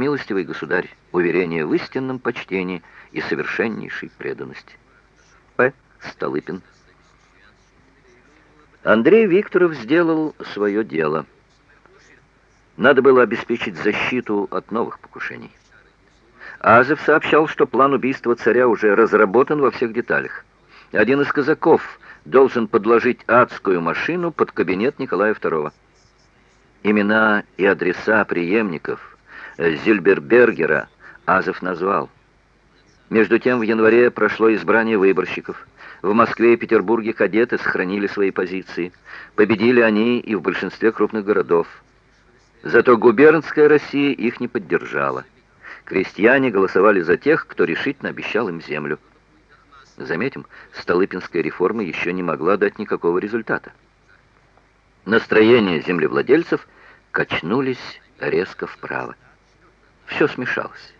милостивый государь, уверение в истинном почтении и совершеннейшей преданности. П. Столыпин. Андрей Викторов сделал свое дело. Надо было обеспечить защиту от новых покушений. Азов сообщал, что план убийства царя уже разработан во всех деталях. Один из казаков должен подложить адскую машину под кабинет Николая II. Имена и адреса преемников Зильбербергера Азов назвал. Между тем в январе прошло избрание выборщиков. В Москве и Петербурге кадеты сохранили свои позиции. Победили они и в большинстве крупных городов. Зато губернская Россия их не поддержала. Крестьяне голосовали за тех, кто решительно обещал им землю. Заметим, Столыпинская реформа еще не могла дать никакого результата. Настроения землевладельцев качнулись резко вправо. Все смешалось.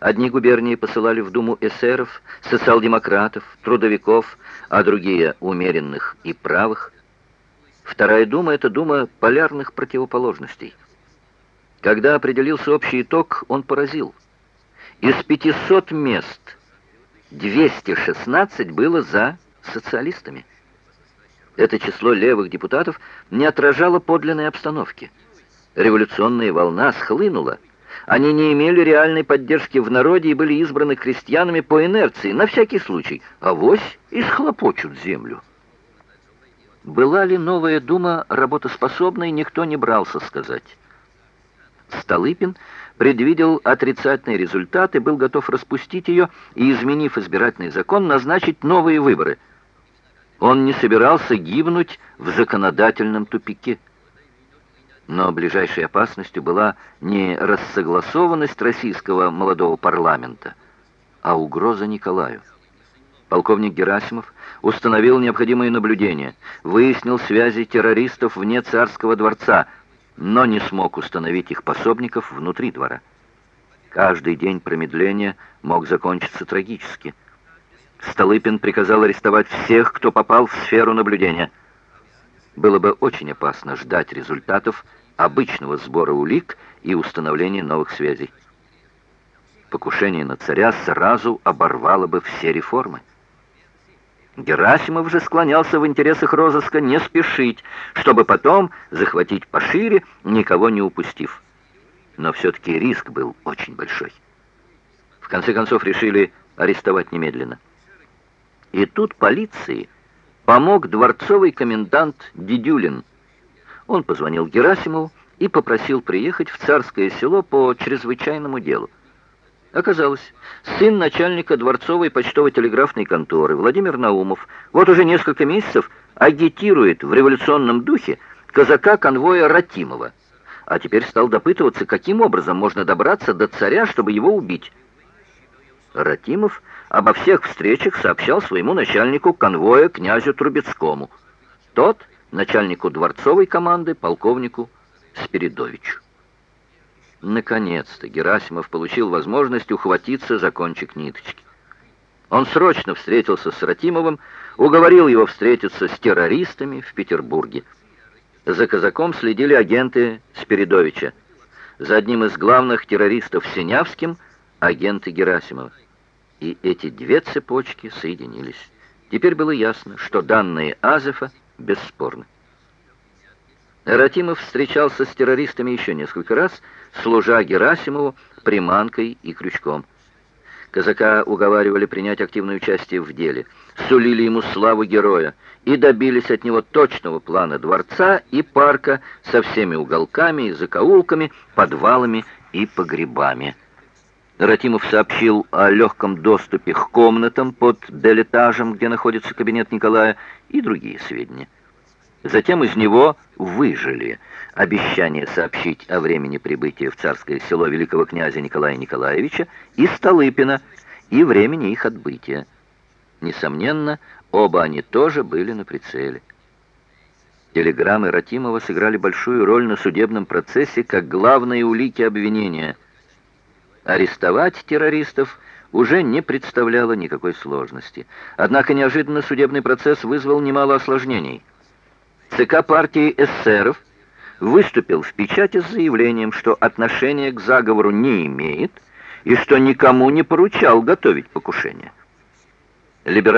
Одни губернии посылали в Думу эсеров, социал-демократов, трудовиков, а другие — умеренных и правых. Вторая Дума — это Дума полярных противоположностей. Когда определился общий итог, он поразил. Из 500 мест 216 было за социалистами. Это число левых депутатов не отражало подлинной обстановки. Революционная волна схлынула, они не имели реальной поддержки в народе и были избраны крестьянами по инерции, на всякий случай. а Авось исхлопочут землю. Была ли новая дума работоспособной, никто не брался сказать. Столыпин предвидел отрицательный результат и был готов распустить ее и, изменив избирательный закон, назначить новые выборы. Он не собирался гибнуть в законодательном тупике. Но ближайшей опасностью была не рассогласованность российского молодого парламента, а угроза Николаю. Полковник Герасимов установил необходимые наблюдения, выяснил связи террористов вне царского дворца, но не смог установить их пособников внутри двора. Каждый день промедления мог закончиться трагически. Столыпин приказал арестовать всех, кто попал в сферу наблюдения – было бы очень опасно ждать результатов обычного сбора улик и установления новых связей. Покушение на царя сразу оборвало бы все реформы. Герасимов же склонялся в интересах розыска не спешить, чтобы потом захватить пошире, никого не упустив. Но все-таки риск был очень большой. В конце концов решили арестовать немедленно. И тут полиции помог дворцовый комендант Дедюлин. Он позвонил Герасимову и попросил приехать в Царское село по чрезвычайному делу. Оказалось, сын начальника дворцовой почтово-телеграфной конторы Владимир Наумов вот уже несколько месяцев агитирует в революционном духе казака-конвоя Ратимова, а теперь стал допытываться, каким образом можно добраться до царя, чтобы его убить. Ратимов обо всех встречах сообщал своему начальнику конвоя князю Трубецкому. Тот — начальнику дворцовой команды, полковнику Спиридовичу. Наконец-то Герасимов получил возможность ухватиться за кончик ниточки. Он срочно встретился с Ратимовым, уговорил его встретиться с террористами в Петербурге. За казаком следили агенты Спиридовича. За одним из главных террористов Синявским — агенты Герасимова и эти две цепочки соединились. Теперь было ясно, что данные Азефа бесспорны. Ратимов встречался с террористами еще несколько раз, служа Герасимову приманкой и крючком. Казака уговаривали принять активное участие в деле, сулили ему славу героя и добились от него точного плана дворца и парка со всеми уголками и закоулками, подвалами и погребами. Ратимов сообщил о легком доступе к комнатам под делетажем, где находится кабинет Николая, и другие сведения. Затем из него выжили обещание сообщить о времени прибытия в царское село великого князя Николая Николаевича и Столыпина, и времени их отбытия. Несомненно, оба они тоже были на прицеле. Телеграммы Ратимова сыграли большую роль на судебном процессе как главные улики обвинения – Арестовать террористов уже не представляло никакой сложности. Однако неожиданно судебный процесс вызвал немало осложнений. ЦК партии эсеров выступил в печати с заявлением, что отношения к заговору не имеет и что никому не поручал готовить покушение.